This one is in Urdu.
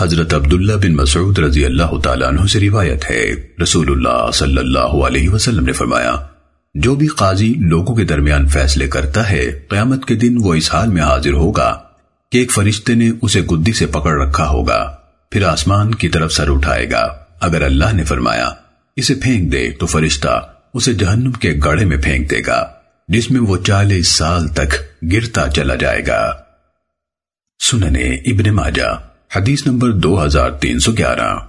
حضرت عبداللہ بن مسعود رضی اللہ تعالیٰ عنہ سے روایت ہے۔ رسول اللہ صلی اللہ علیہ وسلم نے فرمایا، جو بھی قاضی لوگوں کے درمیان فیصلے کرتا ہے، قیامت کے دن وہ اس حال میں حاضر ہوگا کہ ایک فرشتے نے اسے گدی سے پکڑ رکھا ہوگا، پھر آسمان کی طرف سر اٹھائے گا۔ اگر اللہ نے فرمایا، اسے پھینک دے تو فرشتہ اسے جہنم کے گڑھے میں پھینک دے گا، جس میں وہ چالیس سال تک گرتا چلا جائے گا۔ سننے ابن ماجہ۔ حدیث نمبر دو ہزار تین سو گیارہ۔